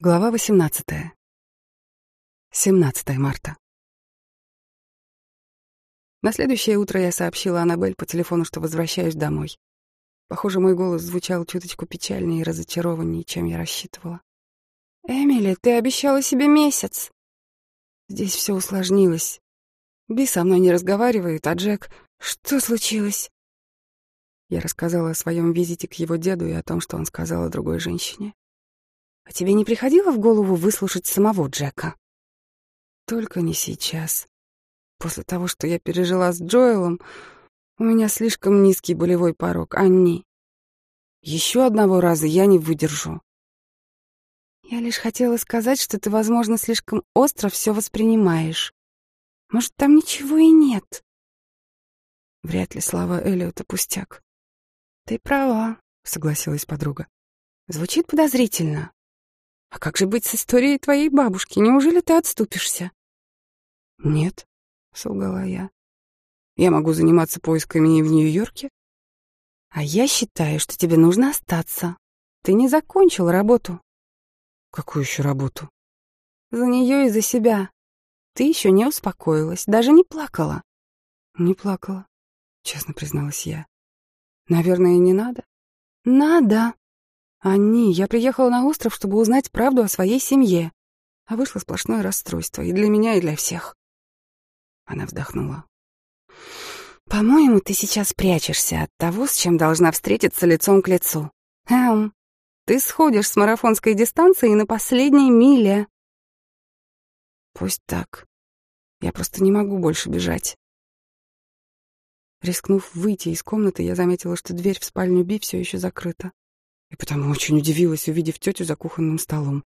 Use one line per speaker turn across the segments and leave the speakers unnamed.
Глава 18. 17 марта. На следующее утро я сообщила Аннабель по телефону, что возвращаюсь домой. Похоже, мой голос звучал чуточку печальнее и разочарованнее, чем я рассчитывала. «Эмили, ты обещала себе месяц!» Здесь все усложнилось. Би со мной не разговаривает, а Джек... Что случилось? Я рассказала о своем визите к его деду и о том, что он сказал о другой женщине. А тебе не приходило в голову выслушать самого Джека? Только не сейчас. После того, что я пережила с Джоэлом, у меня слишком низкий болевой порог, Анни. Еще одного раза я не выдержу. Я лишь хотела сказать, что ты, возможно, слишком остро все воспринимаешь. Может, там ничего и нет. Вряд ли слова Эллиота пустяк. Ты права, согласилась подруга. Звучит подозрительно. А как же быть с историей твоей бабушки? Неужели ты отступишься? Нет, солгала я. Я могу заниматься поисками в Нью-Йорке. А я считаю, что тебе нужно остаться. Ты не закончил работу. Какую еще работу? За нее и за себя. Ты еще не успокоилась, даже не плакала. Не плакала, честно призналась я. Наверное, не надо. Надо. «Анни, я приехала на остров, чтобы узнать правду о своей семье, а вышло сплошное расстройство и для меня, и для всех». Она вздохнула. «По-моему, ты сейчас прячешься от того, с чем должна встретиться лицом к лицу. Эм, ты сходишь с марафонской дистанции на последней миле». «Пусть так. Я просто не могу больше бежать». Рискнув выйти из комнаты, я заметила, что дверь в спальню Би все еще закрыта и потому очень удивилась, увидев тетю за кухонным столом.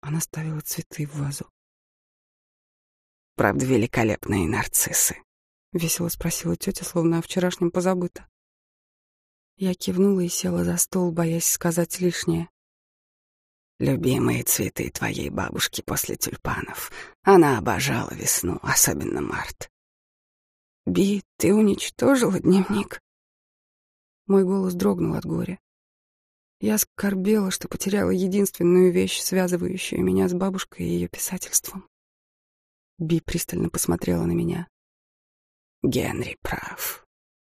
Она ставила цветы в вазу.
«Правда, великолепные нарциссы?»
— весело спросила тетя, словно о вчерашнем позабыто. Я кивнула и села за стол, боясь сказать лишнее.
«Любимые цветы твоей бабушки после тюльпанов. Она обожала весну, особенно март».
«Би, ты уничтожила дневник?» Мой голос дрогнул от горя. Я скорбела, что потеряла единственную вещь, связывающую меня с бабушкой и ее писательством. Би пристально посмотрела на меня.
«Генри прав.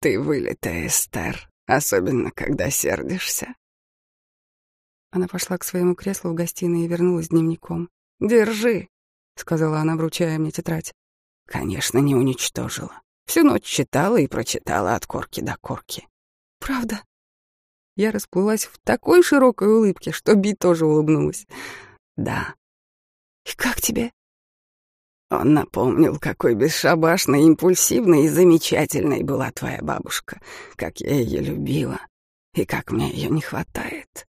Ты вылитая, Эстер, особенно когда сердишься».
Она пошла к своему креслу в гостиной и вернулась с дневником. «Держи», — сказала она, вручая мне тетрадь.
«Конечно, не уничтожила. Всю ночь читала и прочитала от корки до корки».
«Правда?» Я расплылась в такой широкой улыбке, что Би тоже улыбнулась.
«Да».
«И как тебе?»
Он напомнил, какой бесшабашной, импульсивной и замечательной была твоя бабушка, как я ее любила и как мне ее не хватает.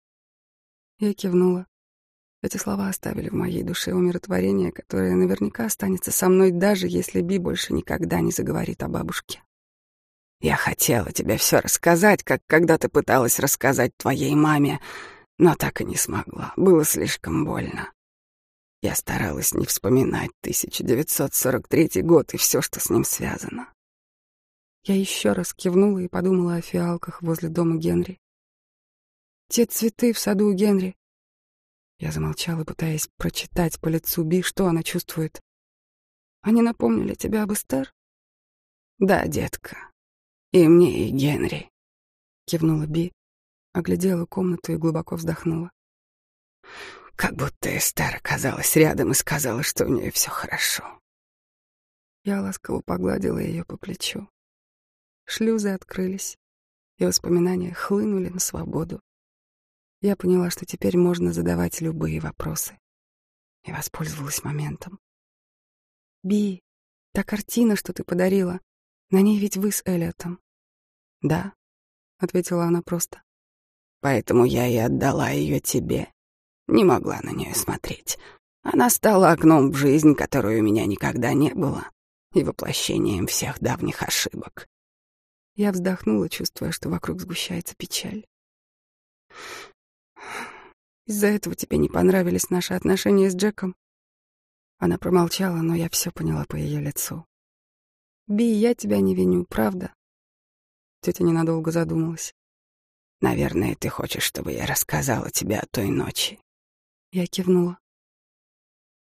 Я кивнула. Эти слова оставили в моей душе умиротворение, которое наверняка останется со мной, даже если Би больше никогда не заговорит о бабушке.
Я хотела тебе все рассказать, как когда ты пыталась рассказать твоей маме, но так и не смогла. Было слишком больно. Я старалась не вспоминать 1943 год и все, что с ним связано.
Я еще раз кивнула и подумала о фиалках возле дома Генри. Те цветы в саду у Генри. Я замолчала, пытаясь прочитать по лицу Би, что она чувствует. Они напомнили тебя об Эстер?
Да, детка, и мне, и Генри.
Кивнула Би, оглядела комнату и глубоко вздохнула.
Как будто Эстер оказалась рядом и сказала, что у нее все хорошо.
Я ласково погладила ее по плечу. Шлюзы открылись, и воспоминания хлынули на свободу. Я поняла, что теперь можно задавать любые вопросы. И воспользовалась моментом. «Би, та картина, что ты подарила, на ней ведь вы с Эллиотом. Да, ответила она просто.
Поэтому я и отдала ее тебе. Не могла на нее смотреть. Она стала окном в жизнь, которой у меня никогда не было, и воплощением всех давних ошибок.
Я вздохнула, чувствуя, что вокруг сгущается печаль. Из-за этого тебе не понравились наши отношения с Джеком? Она промолчала, но я все поняла по ее лицу. Би, я тебя не виню, правда? Тетя ненадолго задумалась.
Наверное, ты хочешь, чтобы я рассказала тебе о той ночи.
Я кивнула.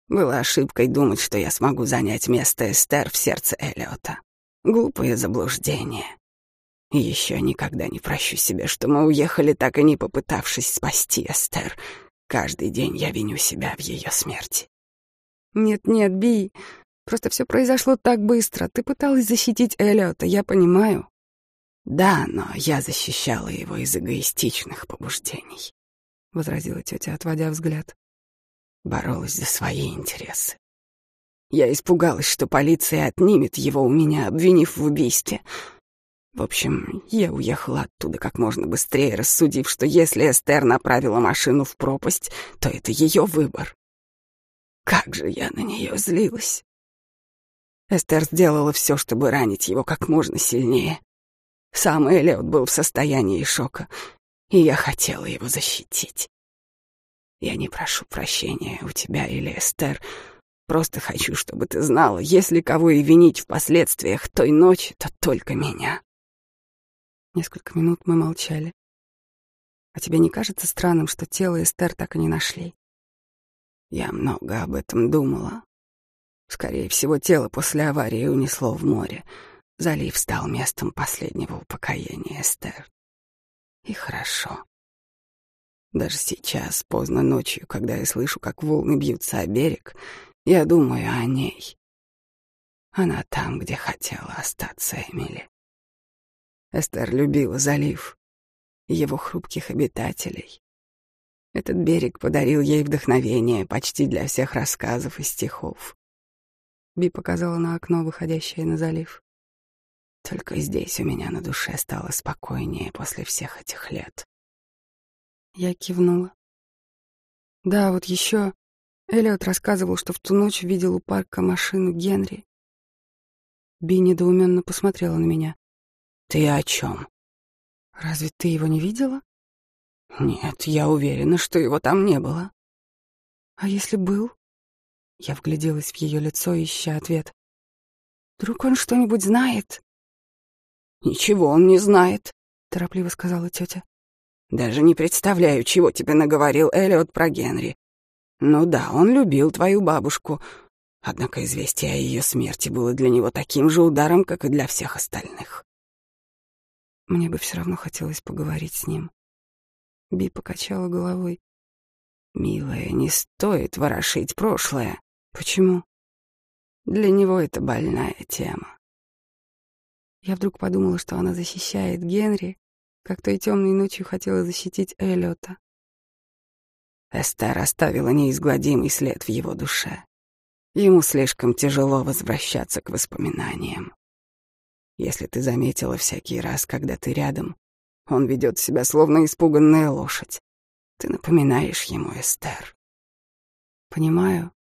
Было ошибкой думать, что я смогу занять место Эстер в сердце Эллиота. Глупое заблуждение. И еще никогда не прощу себе, что мы уехали, так и не попытавшись спасти Эстер. Каждый день я виню себя в ее смерти.
Нет-нет, Би, просто все произошло так быстро. Ты пыталась защитить Эллиота, я понимаю.
Да, но я защищала его из эгоистичных побуждений, — возразила тетя, отводя взгляд боролась за свои интересы. Я испугалась, что полиция отнимет его у меня, обвинив в убийстве. В общем, я уехала оттуда как можно быстрее, рассудив, что если Эстер направила машину в пропасть, то это ее выбор. Как же я на нее злилась. Эстер сделала все, чтобы ранить его как можно сильнее. Сам Эллиот был в состоянии шока, и я хотела его защитить. Я не прошу прощения у тебя или Эстер. Просто хочу, чтобы ты знала, если кого и винить в последствиях той ночи, то только меня.
Несколько минут мы молчали. А тебе не кажется странным, что тело Эстер так и не нашли?
Я много об этом думала. Скорее всего, тело после аварии унесло в море. Залив стал местом последнего упокоения Эстер. И хорошо. Даже сейчас, поздно ночью, когда я слышу, как волны бьются о берег, я думаю о ней. Она там, где хотела остаться Эмили. Эстер любила залив, его хрупких обитателей. Этот берег подарил ей вдохновение почти для всех рассказов и стихов.
Би показала на окно, выходящее на залив.
Только здесь у меня на душе стало спокойнее после всех этих лет.
Я кивнула. Да, вот еще Элliot рассказывал, что в ту ночь видел у парка машину Генри. Би недоуменно посмотрела на меня.
«Ты о чем?»
«Разве ты его не видела?»
«Нет, я уверена, что его там не было».
«А если был?» Я вгляделась в ее лицо, ища ответ. «Вдруг он что-нибудь знает?»
«Ничего он не знает», —
торопливо сказала тетя.
Даже не представляю, чего тебе наговорил Эллиот про Генри. Ну да, он любил твою бабушку. Однако известие о ее смерти было для него таким же ударом, как и для всех остальных.
Мне бы все равно хотелось поговорить с ним. Би покачала головой.
«Милая, не стоит ворошить прошлое.
Почему?»
«Для него это больная тема».
Я вдруг подумала, что она защищает Генри, как той темной ночью хотела защитить Эллиота.
Эстер оставила неизгладимый след в его душе. Ему слишком тяжело возвращаться к воспоминаниям. Если ты заметила всякий раз, когда ты рядом, он ведет себя словно испуганная лошадь. Ты напоминаешь ему Эстер.
Понимаю.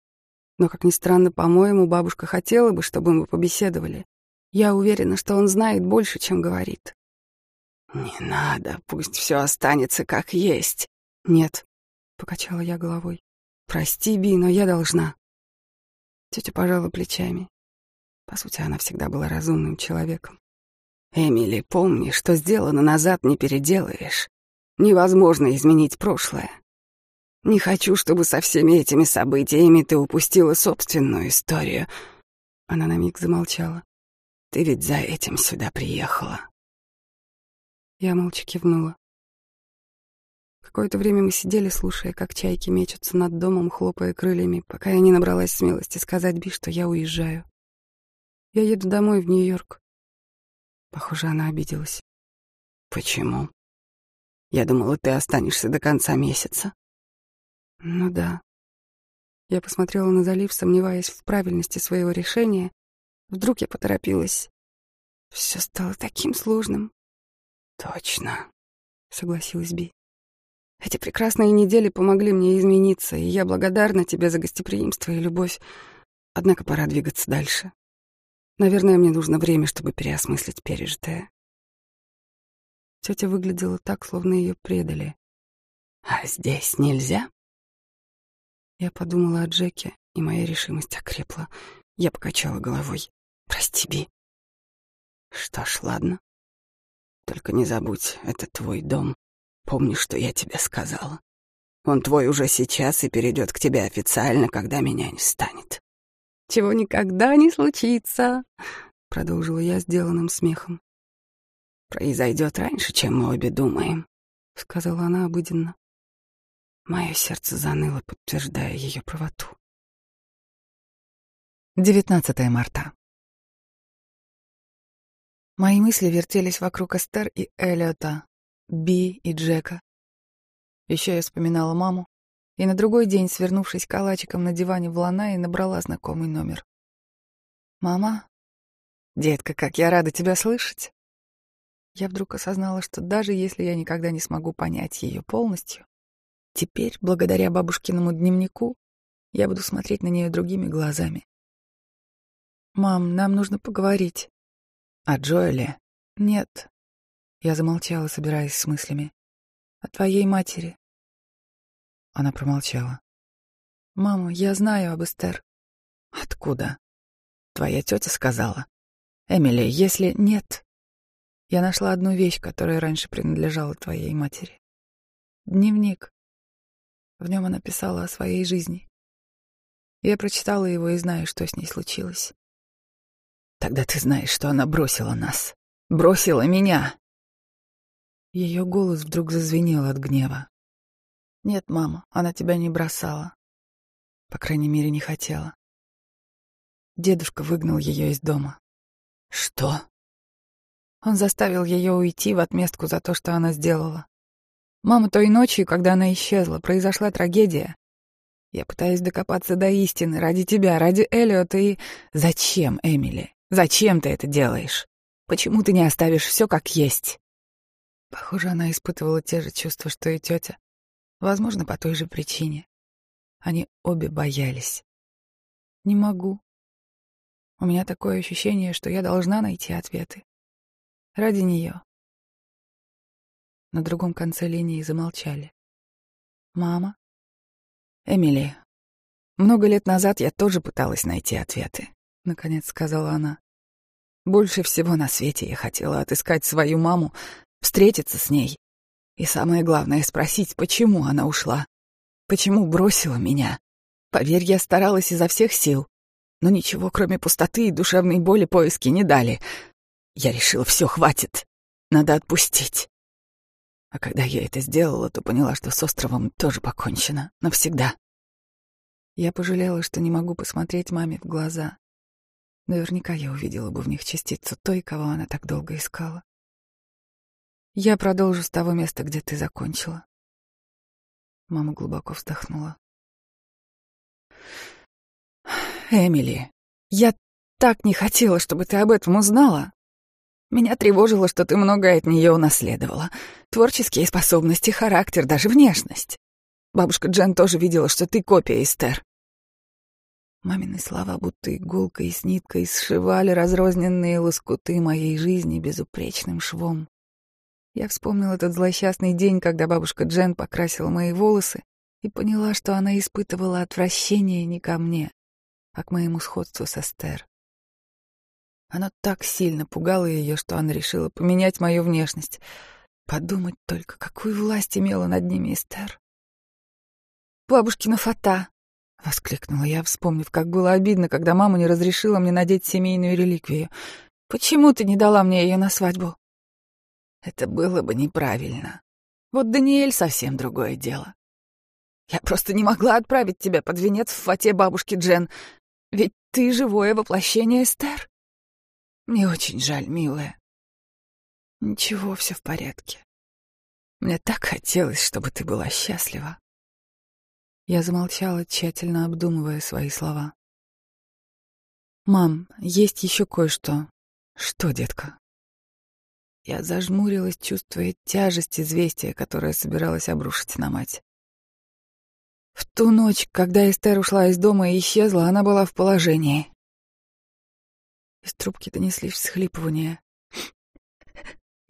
Но, как ни странно, по-моему, бабушка хотела бы, чтобы мы побеседовали. Я уверена, что он знает больше, чем говорит.
«Не надо, пусть все останется как есть».
«Нет», — покачала я головой. «Прости, Би, но я должна». Тетя пожала плечами. По сути, она всегда была разумным человеком.
«Эмили, помни, что сделано назад не переделаешь. Невозможно изменить прошлое. Не хочу, чтобы со всеми этими событиями ты упустила собственную историю». Она на миг замолчала. «Ты ведь за этим сюда приехала».
Я молча кивнула. Какое-то время мы сидели, слушая, как чайки мечутся над домом, хлопая крыльями, пока я не набралась смелости сказать Би, что я уезжаю. Я еду домой в Нью-Йорк. Похоже, она обиделась.
Почему? Я думала, ты останешься до конца месяца.
Ну да. Я посмотрела на залив, сомневаясь в правильности своего решения. Вдруг я поторопилась. Все стало таким сложным.
«Точно», —
согласилась Би. «Эти прекрасные недели помогли мне измениться, и я благодарна тебе за гостеприимство и любовь. Однако пора двигаться дальше. Наверное, мне нужно время, чтобы переосмыслить пережитое». Тетя выглядела так, словно ее предали.
«А здесь нельзя?»
Я подумала о Джеке, и моя решимость окрепла. Я покачала головой. «Прости, Би».
«Что ж, ладно. Только не забудь, это твой дом. Помни, что я тебе сказала. Он твой уже сейчас и перейдет к тебе официально, когда меня не станет.
Чего никогда не случится, продолжила я сделанным смехом.
Произойдет раньше, чем мы обе думаем,
сказала она обыденно.
Мое сердце заныло, подтверждая ее правоту.
19 марта. Мои мысли вертелись вокруг Эстер и Эллиота, Би и Джека. Еще я вспоминала маму, и на другой день, свернувшись калачиком на диване в Ланае, набрала знакомый номер. «Мама? Детка, как я рада тебя слышать!» Я вдруг осознала, что даже если я никогда не смогу понять ее полностью, теперь, благодаря бабушкиному дневнику, я буду смотреть на нее другими глазами. «Мам, нам нужно поговорить». «О Джоэле?» «Нет». Я замолчала, собираясь с мыслями. «О твоей матери». Она промолчала. «Мама, я знаю об Эстер». «Откуда?» «Твоя тетя сказала». «Эмили, если нет...» Я нашла одну вещь, которая раньше принадлежала твоей матери. Дневник. В нем она писала о своей жизни. Я прочитала его и знаю, что с ней случилось. Тогда ты знаешь, что она бросила нас. Бросила меня. Ее голос вдруг зазвенел от гнева. Нет, мама, она тебя не бросала. По крайней мере, не хотела. Дедушка выгнал ее из дома. Что? Он заставил ее уйти в отместку за то, что она сделала. Мама, той ночью, когда она исчезла, произошла трагедия. Я пытаюсь докопаться до истины ради тебя, ради Эллиота и... Зачем, Эмили? Зачем ты это делаешь? Почему ты не оставишь все как есть? Похоже, она испытывала те же чувства, что и тетя. Возможно, по той же причине. Они обе боялись. Не могу. У меня такое ощущение, что я должна найти ответы. Ради нее. На другом конце линии замолчали. «Мама?» «Эмили, много лет назад я тоже пыталась найти ответы наконец сказала она. Больше всего на свете я хотела отыскать свою маму, встретиться с ней. И самое главное — спросить, почему она ушла. Почему бросила меня. Поверь, я старалась изо всех сил. Но ничего, кроме пустоты и душевной боли, поиски не дали. Я решила, все хватит. Надо отпустить. А когда я это сделала, то поняла, что с островом тоже покончено. Навсегда. Я пожалела, что не могу посмотреть маме в глаза. Наверняка я увидела бы в них частицу той, кого она так долго искала. Я продолжу с того места, где ты закончила. Мама глубоко вздохнула. Эмили, я так не хотела, чтобы ты об этом узнала. Меня тревожило, что ты многое от нее унаследовала. Творческие способности, характер, даже внешность. Бабушка Джен тоже видела, что ты копия Эстер. Мамины слова будто иголкой с ниткой сшивали разрозненные лоскуты моей жизни безупречным швом. Я вспомнил этот злосчастный день, когда бабушка Джен покрасила мои волосы и поняла, что она испытывала отвращение не ко мне, а к моему сходству с Эстер. Оно так сильно пугало ее, что она решила поменять мою внешность. Подумать только, какую власть имела над ними Эстер. «Бабушкина фата», — воскликнула я, вспомнив, как было обидно, когда мама не разрешила мне надеть семейную реликвию. «Почему ты не дала мне ее на свадьбу?» «Это было бы неправильно. Вот Даниэль совсем другое дело. Я просто не могла отправить тебя под венец в фате бабушки Джен, ведь ты живое воплощение Эстер. Мне очень жаль, милая. Ничего, все в порядке. Мне так хотелось, чтобы ты была счастлива. Я замолчала, тщательно обдумывая свои слова. «Мам, есть еще кое-что». «Что, детка?» Я зажмурилась, чувствуя тяжесть известия, которое собиралась обрушить на мать. В ту ночь, когда Эстер ушла из дома и исчезла, она была в положении. Из трубки донеслись всхлипывания.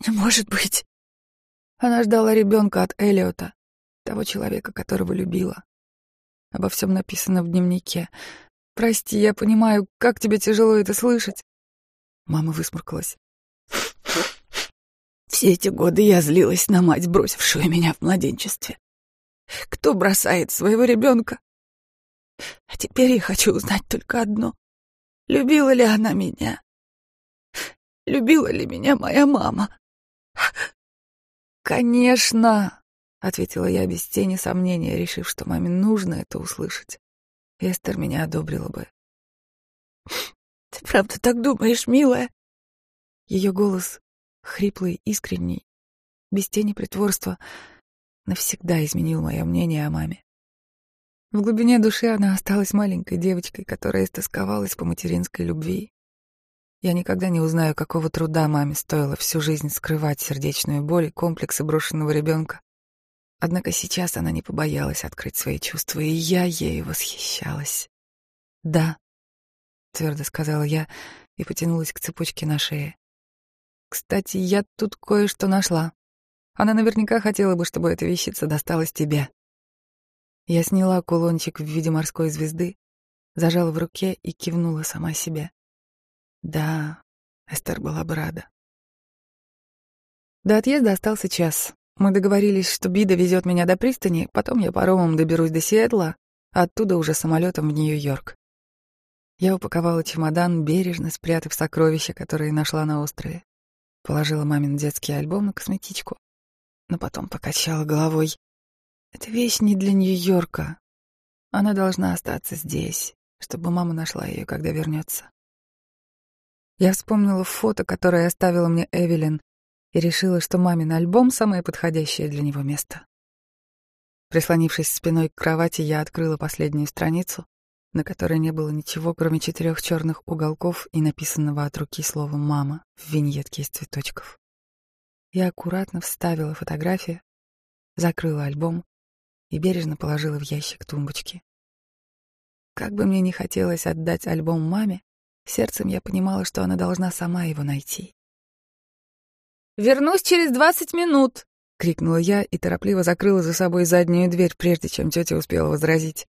«Не может быть!» Она ждала ребенка от Элиота, того человека, которого любила. Обо всем написано в дневнике. Прости, я понимаю, как тебе тяжело это слышать. Мама высморкалась. Все эти годы я злилась на мать, бросившую меня в младенчестве. Кто бросает своего ребенка? А теперь я хочу узнать только одно. Любила ли она меня? Любила ли меня моя мама? Конечно, ответила я без тени сомнения, решив, что маме нужно это услышать. Эстер меня одобрила бы. Ты правда так думаешь, милая? Ее голос хриплый, искренний, без тени притворства, навсегда изменил мое мнение о маме. В глубине души она осталась маленькой девочкой, которая истосковалась по материнской любви. Я никогда не узнаю, какого труда маме стоило всю жизнь скрывать сердечную боль и комплексы брошенного ребенка. Однако сейчас она не побоялась открыть свои чувства, и я ею восхищалась. «Да», — твердо сказала я и потянулась к цепочке на шее. Кстати, я тут кое-что нашла. Она наверняка хотела бы, чтобы эта вещица досталась тебе. Я сняла кулончик в виде морской звезды, зажала в руке и кивнула сама себе. Да, Эстер была бы рада. До отъезда остался час. Мы договорились, что Бида везет меня до пристани, потом я паромом доберусь до Сиэтла, а оттуда уже самолетом в Нью-Йорк. Я упаковала чемодан, бережно спрятав сокровища, которые нашла на острове. Положила мамин детский альбом на косметичку, но потом покачала головой. Эта вещь не для Нью-Йорка. Она должна остаться здесь, чтобы мама нашла ее, когда вернется. Я вспомнила фото, которое оставила мне Эвелин, и решила, что мамин альбом — самое подходящее для него место. Прислонившись спиной к кровати, я открыла последнюю страницу на которой не было ничего, кроме четырех черных уголков и написанного от руки слова «мама» в виньетке из цветочков. Я аккуратно вставила фотографию, закрыла альбом и бережно положила в ящик тумбочки. Как бы мне ни хотелось отдать альбом маме, сердцем я понимала, что она должна сама его найти. «Вернусь через двадцать минут!» — крикнула я и торопливо закрыла за собой заднюю дверь, прежде чем тетя успела возразить.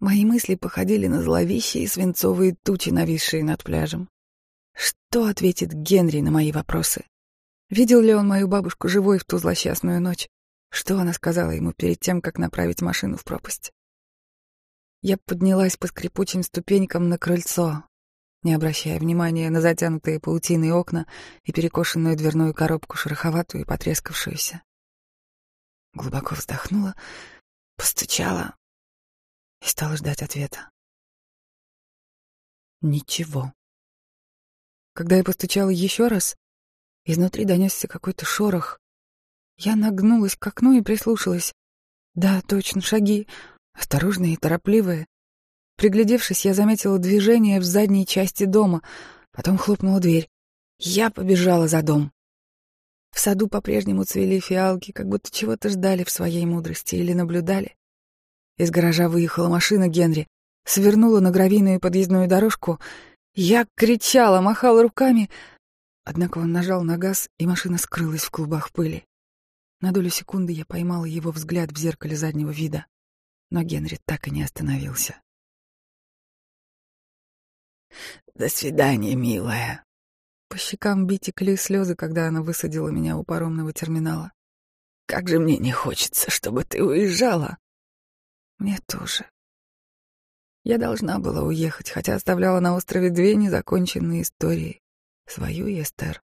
Мои мысли походили на зловещие свинцовые тучи, нависшие над пляжем. Что ответит Генри на мои вопросы? Видел ли он мою бабушку живой в ту злосчастную ночь? Что она сказала ему перед тем, как направить машину в пропасть? Я поднялась по скрипучим ступенькам на крыльцо, не обращая внимания на затянутые паутиной окна и перекошенную дверную коробку, шероховатую и потрескавшуюся. Глубоко вздохнула, постучала, и стала ждать ответа. Ничего. Когда я постучала еще раз, изнутри донесся какой-то шорох. Я нагнулась к окну и прислушалась. Да, точно, шаги, осторожные и торопливые. Приглядевшись, я заметила движение в задней части дома, потом хлопнула дверь. Я побежала за дом. В саду по-прежнему цвели фиалки, как будто чего-то ждали в своей мудрости или наблюдали. Из гаража выехала машина Генри, свернула на гравийную подъездную дорожку. Я кричала, махала руками. Однако он нажал на газ, и машина скрылась в клубах пыли. На долю секунды я поймала его взгляд в зеркале заднего вида, но Генри так и не остановился. «До свидания, милая». По щекам Би текли слезы, когда она высадила меня у паромного терминала. «Как же мне не хочется, чтобы ты уезжала!» Мне тоже. Я должна была уехать, хотя оставляла на острове две незаконченные истории. Свою и Эстер.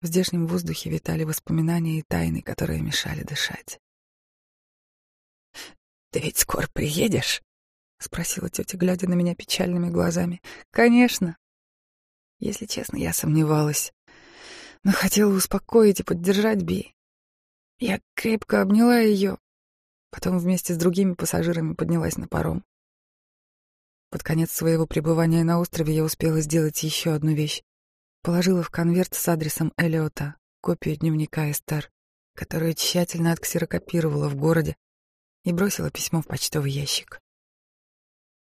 В здешнем воздухе витали воспоминания и тайны, которые мешали дышать. «Ты ведь скоро приедешь?» — спросила тетя, глядя на меня печальными глазами. «Конечно». Если честно, я сомневалась, но хотела успокоить и поддержать Би. Я крепко обняла ее, Потом вместе с другими пассажирами поднялась на паром. Под конец своего пребывания на острове я успела сделать еще одну вещь. Положила в конверт с адресом Элиота копию дневника Эстер, которую тщательно отксерокопировала в городе и бросила письмо в почтовый ящик.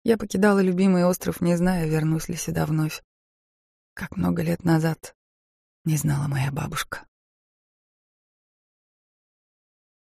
Я покидала любимый остров, не зная, вернусь ли сюда вновь. Как много лет назад не знала моя бабушка.